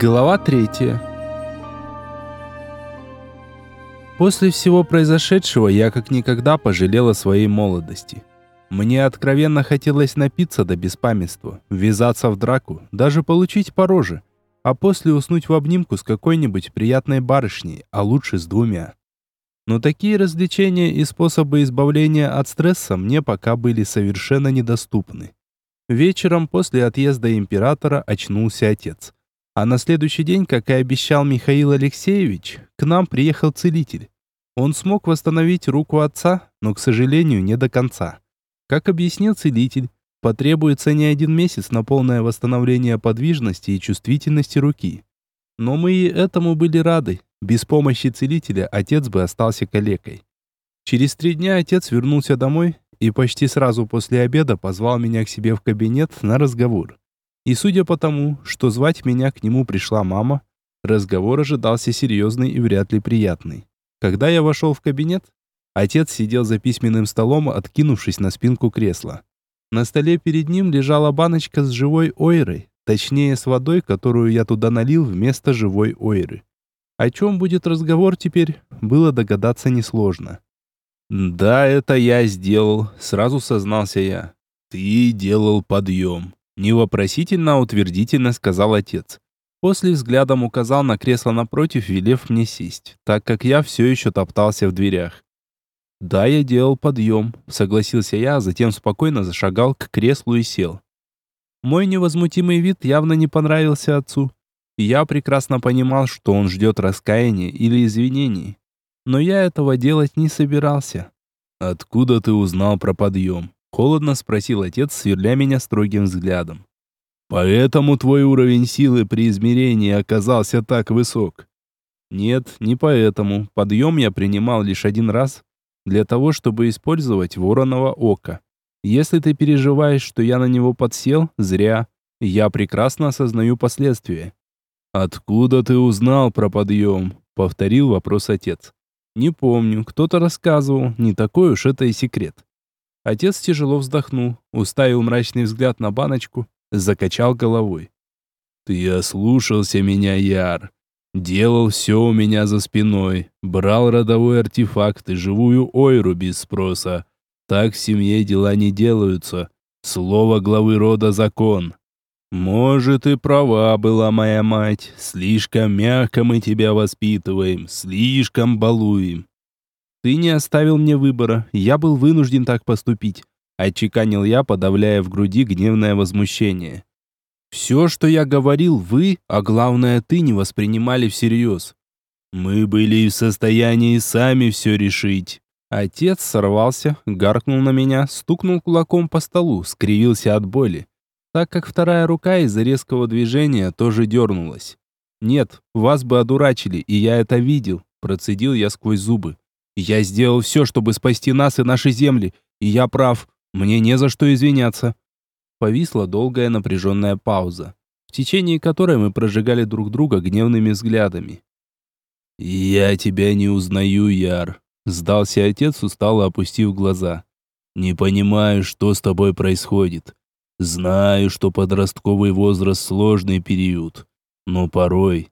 Глава третья. После всего произошедшего я как никогда пожалел о своей молодости. Мне откровенно хотелось напиться до беспамятства, ввязаться в драку, даже получить по роже, а после уснуть в обнимку с какой-нибудь приятной барышней, а лучше с двумя. Но такие развлечения и способы избавления от стресса мне пока были совершенно недоступны. Вечером после отъезда императора очнулся отец. А на следующий день, как и обещал Михаил Алексеевич, к нам приехал целитель. Он смог восстановить руку отца, но, к сожалению, не до конца. Как объяснил целитель, потребуется не один месяц на полное восстановление подвижности и чувствительности руки. Но мы и этому были рады. Без помощи целителя отец бы остался калекой. Через три дня отец вернулся домой и почти сразу после обеда позвал меня к себе в кабинет на разговор. И судя по тому, что звать меня к нему пришла мама, разговор ожидался серьезный и вряд ли приятный. Когда я вошел в кабинет, отец сидел за письменным столом, откинувшись на спинку кресла. На столе перед ним лежала баночка с живой ойрой, точнее с водой, которую я туда налил вместо живой ойры. О чем будет разговор теперь, было догадаться несложно. «Да, это я сделал», — сразу сознался я. «Ты делал подъем. Невопросительно, утвердительно сказал отец. После взглядом указал на кресло напротив, велев мне сесть, так как я все еще топтался в дверях. «Да, я делал подъем», — согласился я, а затем спокойно зашагал к креслу и сел. Мой невозмутимый вид явно не понравился отцу. Я прекрасно понимал, что он ждет раскаяния или извинений. Но я этого делать не собирался. «Откуда ты узнал про подъем?» Холодно спросил отец, сверля меня строгим взглядом. «Поэтому твой уровень силы при измерении оказался так высок?» «Нет, не поэтому. Подъем я принимал лишь один раз, для того, чтобы использовать вороново око. Если ты переживаешь, что я на него подсел, зря. Я прекрасно осознаю последствия». «Откуда ты узнал про подъем?» — повторил вопрос отец. «Не помню, кто-то рассказывал, не такой уж это и секрет. Отец тяжело вздохнул, уставил мрачный взгляд на баночку, закачал головой. «Ты ослушался меня, Яр. Делал все у меня за спиной. Брал родовой артефакт и живую ойру без спроса. Так в семье дела не делаются. Слово главы рода закон. Может, и права была моя мать. Слишком мягко мы тебя воспитываем, слишком балуем. Ты не оставил мне выбора, я был вынужден так поступить, отчеканил я, подавляя в груди гневное возмущение. Все, что я говорил, вы, а главное ты, не воспринимали всерьез. Мы были в состоянии сами все решить. Отец сорвался, гаркнул на меня, стукнул кулаком по столу, скривился от боли, так как вторая рука из-за резкого движения тоже дернулась. «Нет, вас бы одурачили, и я это видел», процедил я сквозь зубы. Я сделал все, чтобы спасти нас и наши земли, и я прав. Мне не за что извиняться. Повисла долгая напряженная пауза, в течение которой мы прожигали друг друга гневными взглядами. «Я тебя не узнаю, Яр», — сдался отец, устало опустив глаза. «Не понимаю, что с тобой происходит. Знаю, что подростковый возраст — сложный период, но порой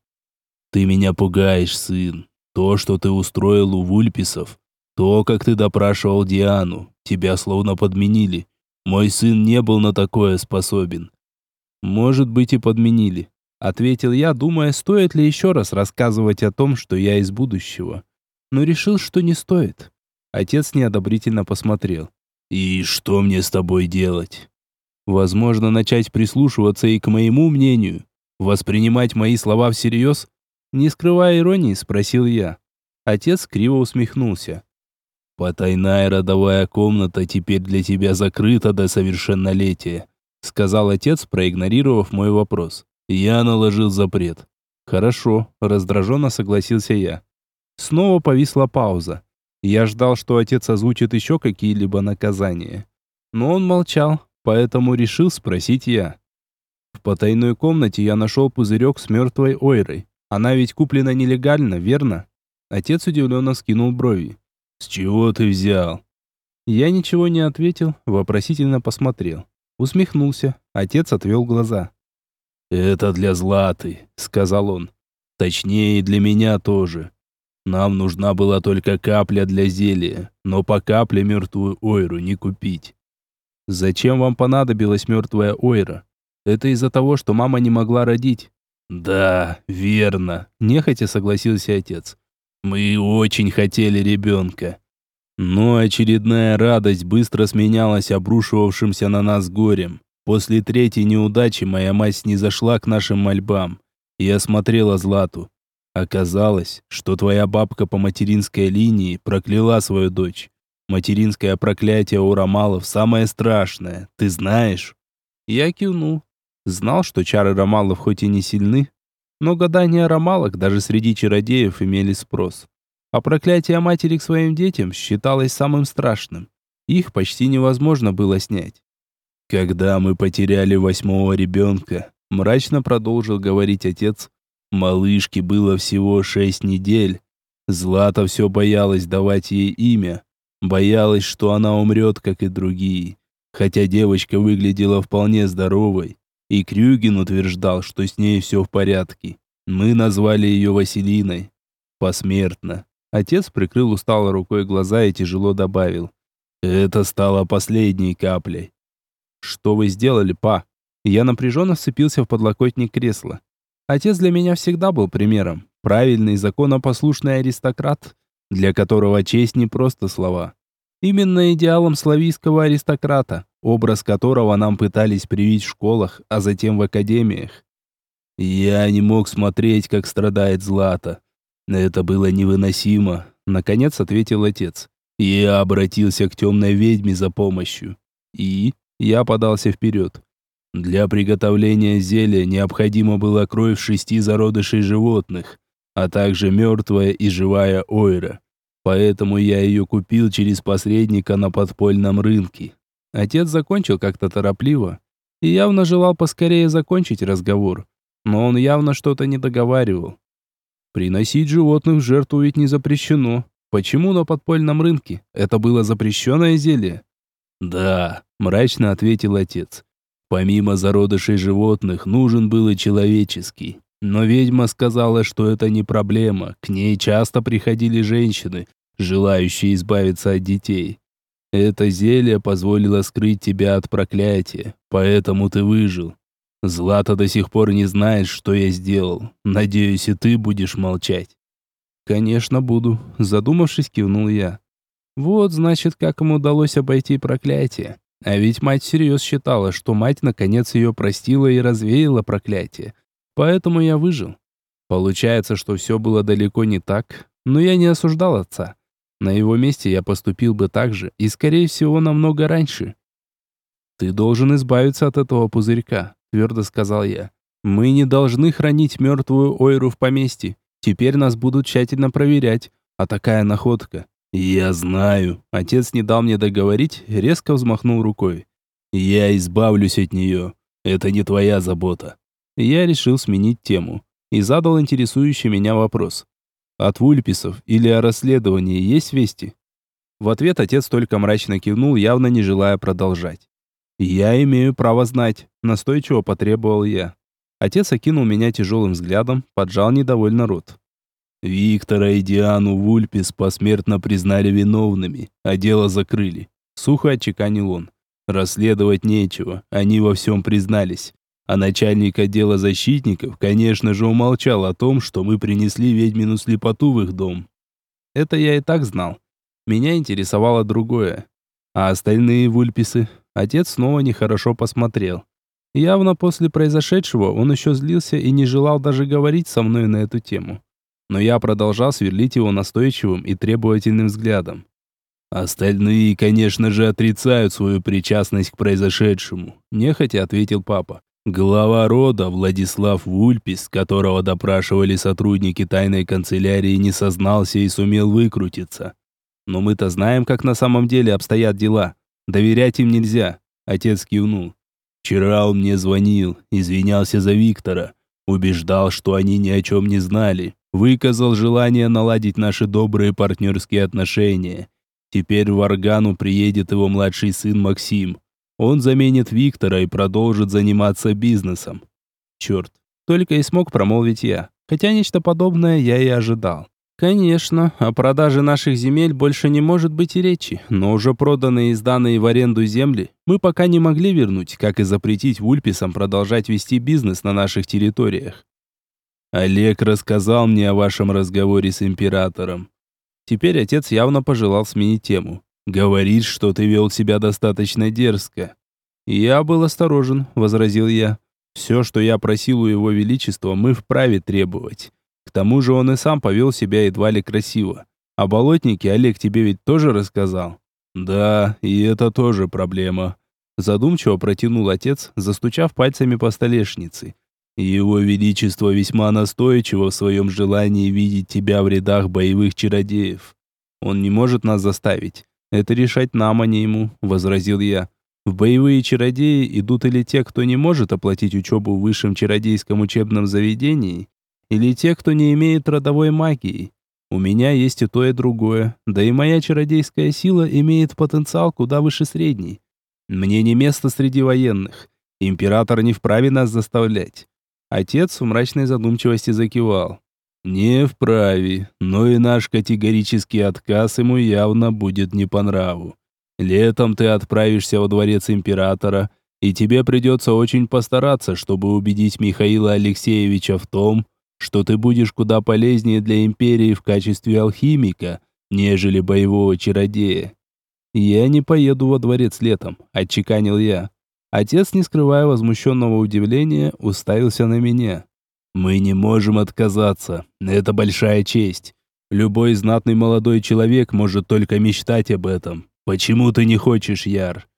ты меня пугаешь, сын. То, что ты устроил у Вульписов, то, как ты допрашивал Диану, тебя словно подменили. Мой сын не был на такое способен. Может быть и подменили, ответил я, думая, стоит ли еще раз рассказывать о том, что я из будущего. Но решил, что не стоит. Отец неодобрительно посмотрел. И что мне с тобой делать? Возможно, начать прислушиваться и к моему мнению, воспринимать мои слова всерьез не скрывая иронии, спросил я. Отец криво усмехнулся. «Потайная родовая комната теперь для тебя закрыта до совершеннолетия», сказал отец, проигнорировав мой вопрос. «Я наложил запрет». «Хорошо», раздраженно согласился я. Снова повисла пауза. Я ждал, что отец озвучит еще какие-либо наказания. Но он молчал, поэтому решил спросить я. В потайной комнате я нашел пузырек с мертвой ойрой. Она ведь куплена нелегально, верно? Отец удивленно скинул брови. С чего ты взял? Я ничего не ответил, вопросительно посмотрел. Усмехнулся. Отец отвел глаза. «Это для Златы», — сказал он. «Точнее, для меня тоже. Нам нужна была только капля для зелья, но по капле мертвую ойру не купить». «Зачем вам понадобилась мертвая ойра? Это из-за того, что мама не могла родить». «Да, верно», — нехотя согласился отец. «Мы очень хотели ребенка. Но очередная радость быстро сменялась обрушивавшимся на нас горем. После третьей неудачи моя мать не зашла к нашим мольбам и осмотрела Злату. Оказалось, что твоя бабка по материнской линии прокляла свою дочь. Материнское проклятие у Ромалов самое страшное, ты знаешь? Я кивнул. Знал, что чары Ромалов хоть и не сильны, но гадания Ромалок даже среди чародеев имели спрос. А проклятие матери к своим детям считалось самым страшным. Их почти невозможно было снять. Когда мы потеряли восьмого ребенка, мрачно продолжил говорить отец, малышке было всего шесть недель. Злата все боялась давать ей имя, боялась, что она умрет, как и другие. Хотя девочка выглядела вполне здоровой, и Крюгин утверждал, что с ней все в порядке. Мы назвали ее Василиной. Посмертно. Отец прикрыл устало рукой глаза и тяжело добавил. Это стало последней каплей. «Что вы сделали, па?» Я напряженно вцепился в подлокотник кресла. Отец для меня всегда был примером. Правильный, законопослушный аристократ, для которого честь не просто слова. Именно идеалом славийского аристократа, образ которого нам пытались привить в школах, а затем в академиях. Я не мог смотреть, как страдает Злата. Это было невыносимо, наконец ответил отец. Я обратился к темной ведьме за помощью. И я подался вперед. Для приготовления зелья необходимо было кровь шести зародышей животных, а также мертвая и живая ойра. Поэтому я ее купил через посредника на подпольном рынке. Отец закончил как-то торопливо и явно желал поскорее закончить разговор, но он явно что-то не договаривал. Приносить животных в жертву ведь не запрещено. Почему на подпольном рынке? Это было запрещенное зелье. «Да», – мрачно ответил отец. «Помимо зародышей животных, нужен был и человеческий. Но ведьма сказала, что это не проблема. К ней часто приходили женщины, желающие избавиться от детей. Это зелье позволило скрыть тебя от проклятия, поэтому ты выжил. Злата до сих пор не знает, что я сделал. Надеюсь, и ты будешь молчать». «Конечно, буду», – задумавшись, кивнул я. Вот, значит, как ему удалось обойти проклятие. А ведь мать всерьез считала, что мать наконец ее простила и развеяла проклятие. Поэтому я выжил. Получается, что все было далеко не так, но я не осуждал отца. На его месте я поступил бы так же, и, скорее всего, намного раньше. «Ты должен избавиться от этого пузырька», — твердо сказал я. «Мы не должны хранить мертвую Ойру в поместье. Теперь нас будут тщательно проверять. А такая находка «Я знаю». Отец не дал мне договорить, резко взмахнул рукой. «Я избавлюсь от нее. Это не твоя забота». Я решил сменить тему и задал интересующий меня вопрос. «От Вульписов или о расследовании есть вести?» В ответ отец только мрачно кивнул, явно не желая продолжать. «Я имею право знать», — настойчиво потребовал я. Отец окинул меня тяжелым взглядом, поджал недовольно рот. Виктора и Диану Вульпис посмертно признали виновными, а дело закрыли. Сухо отчеканил он. Расследовать нечего, они во всем признались. А начальник отдела защитников, конечно же, умолчал о том, что мы принесли ведьмину слепоту в их дом. Это я и так знал. Меня интересовало другое. А остальные вульписы? Отец снова нехорошо посмотрел. Явно после произошедшего он еще злился и не желал даже говорить со мной на эту тему но я продолжал сверлить его настойчивым и требовательным взглядом. «Остальные, конечно же, отрицают свою причастность к произошедшему», – нехотя ответил папа. Глава рода Владислав Вульпис, которого допрашивали сотрудники тайной канцелярии, не сознался и сумел выкрутиться. Но мы-то знаем, как на самом деле обстоят дела. Доверять им нельзя. Отец кивнул. Вчера он мне звонил, извинялся за Виктора, убеждал, что они ни о чем не знали, выказал желание наладить наши добрые партнерские отношения. Теперь в Аргану приедет его младший сын Максим. Он заменит Виктора и продолжит заниматься бизнесом. черт!» Только и смог промолвить я. Хотя нечто подобное я и ожидал. Конечно, о продаже наших земель больше не может быть и речи, но уже проданные и сданные в аренду земли мы пока не могли вернуть, как и запретить вульписам продолжать вести бизнес на наших территориях. Олег рассказал мне о вашем разговоре с императором. Теперь отец явно пожелал сменить тему. Говорит, что ты вел себя достаточно дерзко. Я был осторожен, возразил я. Все, что я просил у его величества, мы вправе требовать. К тому же он и сам повел себя едва ли красиво. А болотники Олег тебе ведь тоже рассказал? Да, и это тоже проблема. Задумчиво протянул отец, застучав пальцами по столешнице. Его Величество весьма настойчиво в своем желании видеть тебя в рядах боевых чародеев. Он не может нас заставить. Это решать нам, а не ему, возразил я. В боевые чародеи идут или те, кто не может оплатить учебу в высшем чародейском учебном заведении, или те, кто не имеет родовой магии. У меня есть и то, и другое. Да и моя чародейская сила имеет потенциал куда выше средней. Мне не место среди военных. Император не вправе нас заставлять. Отец в мрачной задумчивости закивал. Не вправе, но и наш категорический отказ ему явно будет не по нраву. Летом ты отправишься во дворец императора, и тебе придется очень постараться, чтобы убедить Михаила Алексеевича в том, что ты будешь куда полезнее для империи в качестве алхимика, нежели боевого чародея. Я не поеду во дворец летом, отчеканил я. Отец, не скрывая возмущенного удивления, уставился на меня. Мы не можем отказаться. Это большая честь. Любой знатный молодой человек может только мечтать об этом. Почему ты не хочешь, Яр?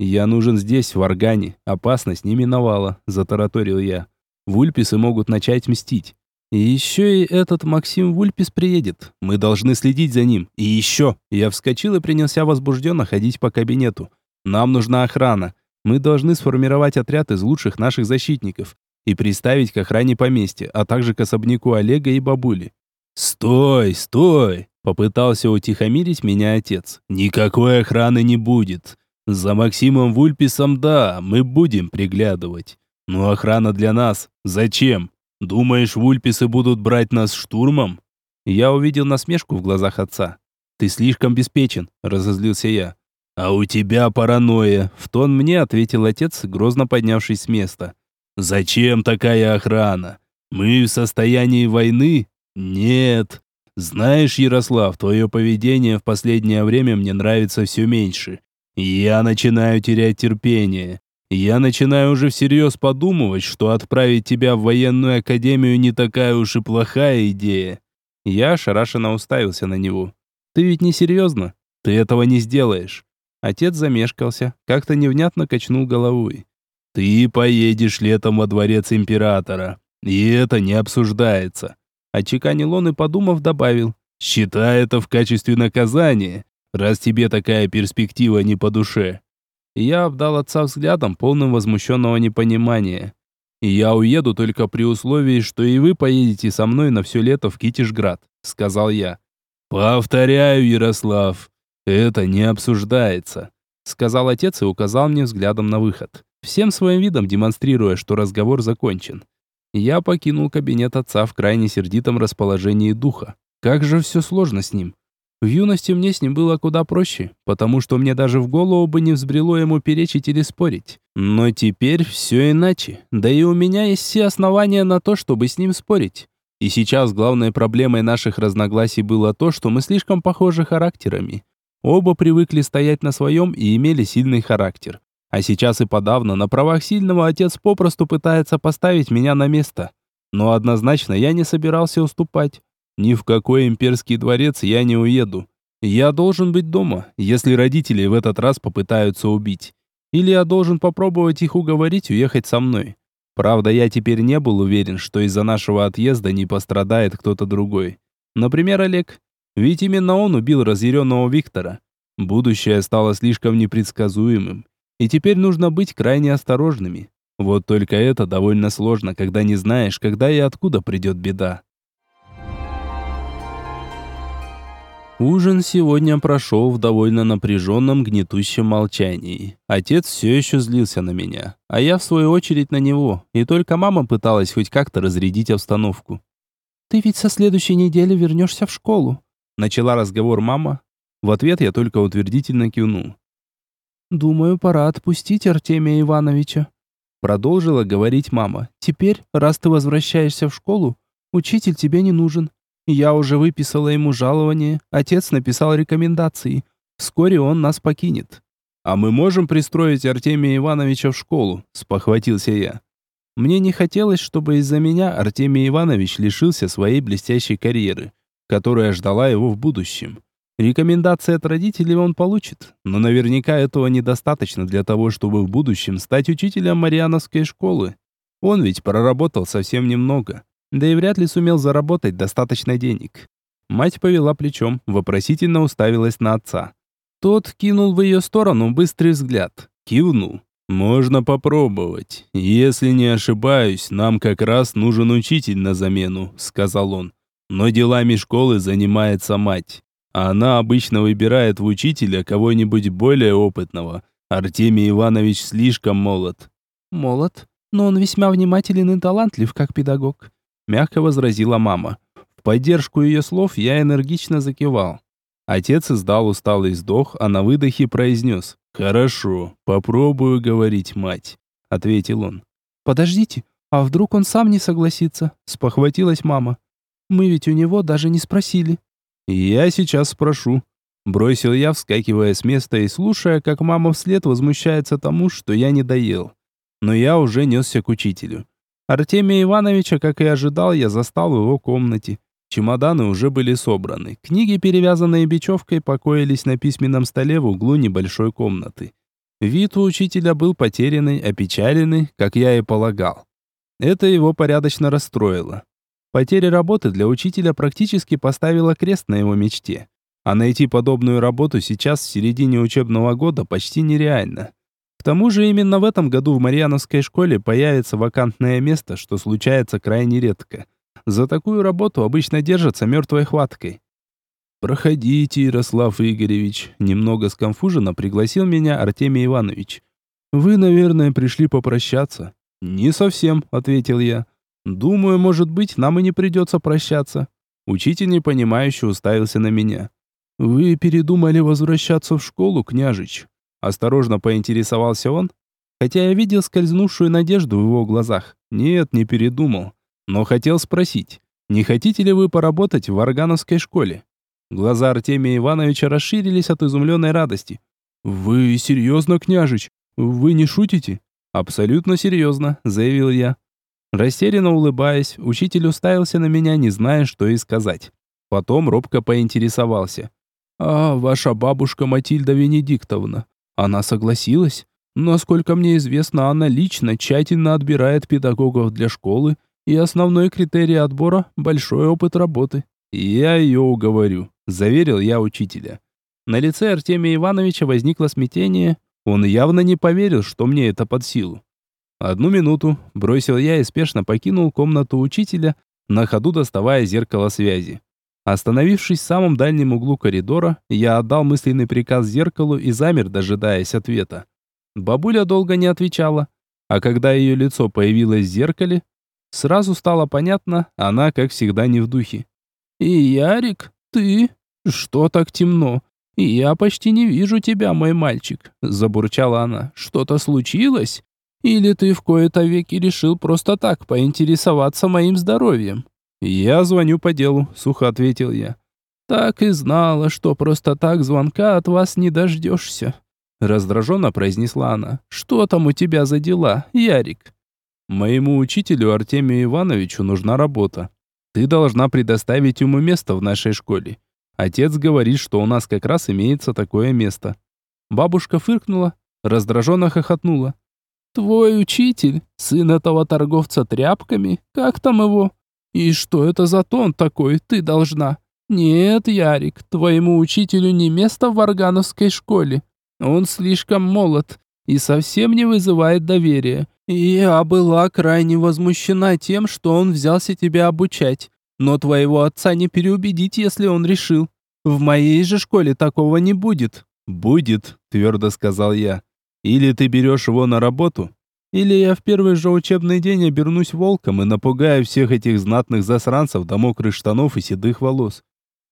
Я нужен здесь, в Органе. Опасность не миновала, затараторил я. Вульписы могут начать мстить. И еще и этот Максим Вульпис приедет. Мы должны следить за ним. И еще. Я вскочил и принялся возбужденно ходить по кабинету. Нам нужна охрана. Мы должны сформировать отряд из лучших наших защитников и приставить к охране поместья, а также к особняку Олега и бабули. «Стой, стой!» — попытался утихомирить меня отец. «Никакой охраны не будет. За Максимом Вульписом, да, мы будем приглядывать. Но охрана для нас зачем? Думаешь, вульписы будут брать нас штурмом? Я увидел насмешку в глазах отца. Ты слишком беспечен, разозлился я. А у тебя паранойя, в тон мне ответил отец, грозно поднявшись с места. Зачем такая охрана? Мы в состоянии войны? Нет. Знаешь, Ярослав, твое поведение в последнее время мне нравится все меньше. Я начинаю терять терпение. Я начинаю уже всерьез подумывать, что отправить тебя в военную академию не такая уж и плохая идея. Я ошарашенно уставился на него. Ты ведь не серьезно? Ты этого не сделаешь. Отец замешкался, как-то невнятно качнул головой. Ты поедешь летом во дворец императора. И это не обсуждается. Отчеканил он и, подумав, добавил. Считай это в качестве наказания, раз тебе такая перспектива не по душе. Я обдал отца взглядом, полным возмущенного непонимания. Я уеду только при условии, что и вы поедете со мной на все лето в Китежград, сказал я. Повторяю, Ярослав, это не обсуждается, сказал отец и указал мне взглядом на выход, всем своим видом демонстрируя, что разговор закончен. Я покинул кабинет отца в крайне сердитом расположении духа. Как же все сложно с ним. В юности мне с ним было куда проще, потому что мне даже в голову бы не взбрело ему перечить или спорить. Но теперь все иначе. Да и у меня есть все основания на то, чтобы с ним спорить. И сейчас главной проблемой наших разногласий было то, что мы слишком похожи характерами. Оба привыкли стоять на своем и имели сильный характер. А сейчас и подавно на правах сильного отец попросту пытается поставить меня на место. Но однозначно я не собирался уступать. Ни в какой имперский дворец я не уеду. Я должен быть дома, если родители в этот раз попытаются убить. Или я должен попробовать их уговорить уехать со мной. Правда, я теперь не был уверен, что из-за нашего отъезда не пострадает кто-то другой. Например, Олег. Ведь именно он убил разъяренного Виктора. Будущее стало слишком непредсказуемым. И теперь нужно быть крайне осторожными. Вот только это довольно сложно, когда не знаешь, когда и откуда придет беда. Ужин сегодня прошел в довольно напряженном гнетущем молчании. Отец все еще злился на меня, а я в свою очередь на него, и только мама пыталась хоть как-то разрядить обстановку. «Ты ведь со следующей недели вернешься в школу», — начала разговор мама. В ответ я только утвердительно кивнул. «Думаю, пора отпустить Артемия Ивановича», — продолжила говорить мама. «Теперь, раз ты возвращаешься в школу, учитель тебе не нужен. Я уже выписала ему жалование, отец написал рекомендации. Вскоре он нас покинет. А мы можем пристроить Артемия Ивановича в школу, спохватился я. Мне не хотелось, чтобы из-за меня Артемий Иванович лишился своей блестящей карьеры, которая ждала его в будущем. Рекомендации от родителей он получит, но наверняка этого недостаточно для того, чтобы в будущем стать учителем Мариановской школы. Он ведь проработал совсем немного да и вряд ли сумел заработать достаточно денег. Мать повела плечом, вопросительно уставилась на отца. Тот кинул в ее сторону быстрый взгляд, кивнул. «Можно попробовать. Если не ошибаюсь, нам как раз нужен учитель на замену», — сказал он. «Но делами школы занимается мать. Она обычно выбирает в учителя кого-нибудь более опытного. Артемий Иванович слишком молод». «Молод, но он весьма внимателен и талантлив как педагог мягко возразила мама. В поддержку ее слов я энергично закивал. Отец издал усталый вздох, а на выдохе произнес. «Хорошо, попробую говорить, мать», — ответил он. «Подождите, а вдруг он сам не согласится?» — спохватилась мама. «Мы ведь у него даже не спросили». «Я сейчас спрошу», — бросил я, вскакивая с места и слушая, как мама вслед возмущается тому, что я не доел. Но я уже несся к учителю. Артемия Ивановича, как и ожидал, я застал в его комнате. Чемоданы уже были собраны. Книги, перевязанные бечевкой, покоились на письменном столе в углу небольшой комнаты. Вид у учителя был потерянный, опечаленный, как я и полагал. Это его порядочно расстроило. Потеря работы для учителя практически поставила крест на его мечте. А найти подобную работу сейчас, в середине учебного года, почти нереально. К тому же именно в этом году в Марьяновской школе появится вакантное место, что случается крайне редко. За такую работу обычно держатся мертвой хваткой. «Проходите, Ярослав Игоревич», — немного сконфуженно пригласил меня Артемий Иванович. «Вы, наверное, пришли попрощаться?» «Не совсем», — ответил я. «Думаю, может быть, нам и не придется прощаться». Учитель непонимающе уставился на меня. «Вы передумали возвращаться в школу, княжич?» Осторожно поинтересовался он, хотя я видел скользнувшую надежду в его глазах. Нет, не передумал, но хотел спросить, не хотите ли вы поработать в Аргановской школе? Глаза Артемия Ивановича расширились от изумленной радости. «Вы серьезно, княжич? Вы не шутите?» «Абсолютно серьезно», — заявил я. Растерянно улыбаясь, учитель уставился на меня, не зная, что и сказать. Потом робко поинтересовался. «А ваша бабушка Матильда Венедиктовна, она согласилась. Насколько мне известно, она лично тщательно отбирает педагогов для школы, и основной критерий отбора – большой опыт работы. «Я ее уговорю», – заверил я учителя. На лице Артемия Ивановича возникло смятение. Он явно не поверил, что мне это под силу. «Одну минуту», – бросил я и спешно покинул комнату учителя, на ходу доставая зеркало связи. Остановившись в самом дальнем углу коридора, я отдал мысленный приказ зеркалу и замер, дожидаясь ответа. Бабуля долго не отвечала, а когда ее лицо появилось в зеркале, сразу стало понятно, она, как всегда, не в духе. «И Ярик, ты? Что так темно? Я почти не вижу тебя, мой мальчик», – забурчала она. «Что-то случилось? Или ты в кои-то веки решил просто так поинтересоваться моим здоровьем?» «Я звоню по делу», — сухо ответил я. «Так и знала, что просто так звонка от вас не дождешься», — раздраженно произнесла она. «Что там у тебя за дела, Ярик?» «Моему учителю Артемию Ивановичу нужна работа. Ты должна предоставить ему место в нашей школе. Отец говорит, что у нас как раз имеется такое место». Бабушка фыркнула, раздраженно хохотнула. «Твой учитель, сын этого торговца тряпками, как там его?» «И что это за тон такой, ты должна?» «Нет, Ярик, твоему учителю не место в Варгановской школе. Он слишком молод и совсем не вызывает доверия. Я была крайне возмущена тем, что он взялся тебя обучать. Но твоего отца не переубедить, если он решил. В моей же школе такого не будет. Будет, твердо сказал я. Или ты берешь его на работу, или я в первый же учебный день обернусь волком и напугаю всех этих знатных засранцев до мокрых штанов и седых волос.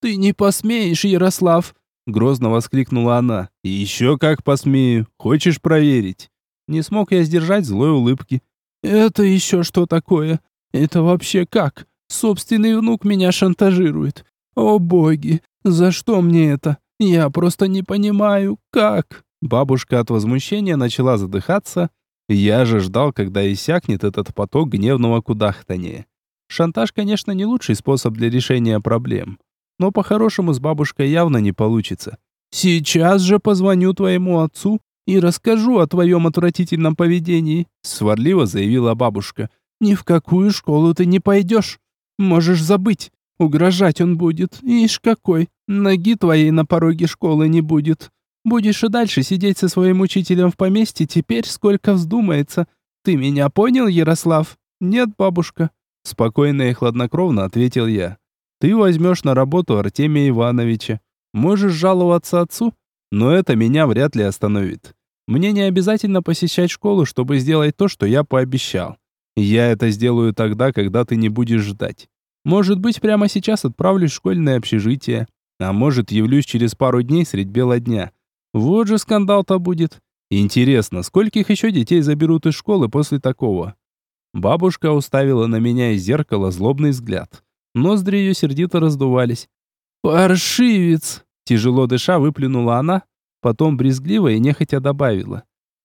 Ты не посмеешь, Ярослав, грозно воскликнула она. еще как посмею. Хочешь проверить? Не смог я сдержать злой улыбки. Это еще что такое? Это вообще как? Собственный внук меня шантажирует. О боги, за что мне это? Я просто не понимаю, как. Бабушка от возмущения начала задыхаться. Я же ждал, когда иссякнет этот поток гневного кудахтания. Шантаж, конечно, не лучший способ для решения проблем. Но по-хорошему с бабушкой явно не получится. «Сейчас же позвоню твоему отцу и расскажу о твоем отвратительном поведении», сварливо заявила бабушка. «Ни в какую школу ты не пойдешь. Можешь забыть. Угрожать он будет. Ишь какой. Ноги твоей на пороге школы не будет. Будешь и дальше сидеть со своим учителем в поместье теперь, сколько вздумается. Ты меня понял, Ярослав? Нет, бабушка. Спокойно и хладнокровно ответил я. Ты возьмешь на работу Артемия Ивановича. Можешь жаловаться отцу, но это меня вряд ли остановит. Мне не обязательно посещать школу, чтобы сделать то, что я пообещал. Я это сделаю тогда, когда ты не будешь ждать. Может быть, прямо сейчас отправлюсь в школьное общежитие, а может, явлюсь через пару дней средь бела дня. Вот же скандал-то будет. Интересно, скольких еще детей заберут из школы после такого? Бабушка уставила на меня из зеркала злобный взгляд. Ноздри ее сердито раздувались. «Паршивец!» Тяжело дыша выплюнула она, потом брезгливо и нехотя добавила.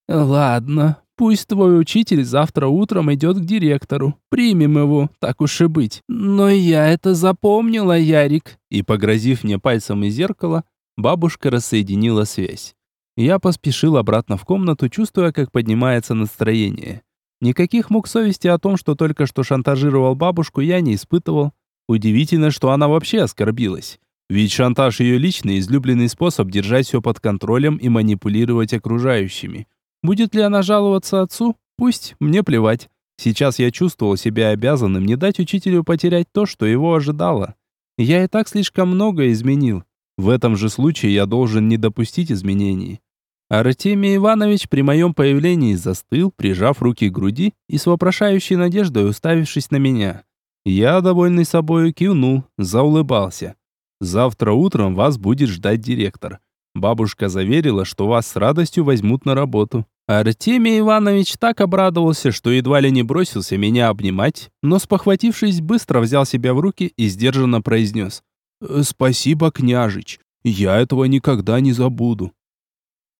«Ладно, пусть твой учитель завтра утром идет к директору. Примем его, так уж и быть. Но я это запомнила, Ярик». И, погрозив мне пальцем из зеркала, Бабушка рассоединила связь. Я поспешил обратно в комнату, чувствуя, как поднимается настроение. Никаких мук совести о том, что только что шантажировал бабушку, я не испытывал. Удивительно, что она вообще оскорбилась. Ведь шантаж ее личный, излюбленный способ держать все под контролем и манипулировать окружающими. Будет ли она жаловаться отцу? Пусть, мне плевать. Сейчас я чувствовал себя обязанным не дать учителю потерять то, что его ожидало. Я и так слишком много изменил. В этом же случае я должен не допустить изменений. Артемий Иванович при моем появлении застыл, прижав руки к груди и с вопрошающей надеждой уставившись на меня. Я, довольный собою, кивнул, заулыбался. «Завтра утром вас будет ждать директор. Бабушка заверила, что вас с радостью возьмут на работу». Артемий Иванович так обрадовался, что едва ли не бросился меня обнимать, но, спохватившись, быстро взял себя в руки и сдержанно произнес. «Спасибо, княжич. Я этого никогда не забуду».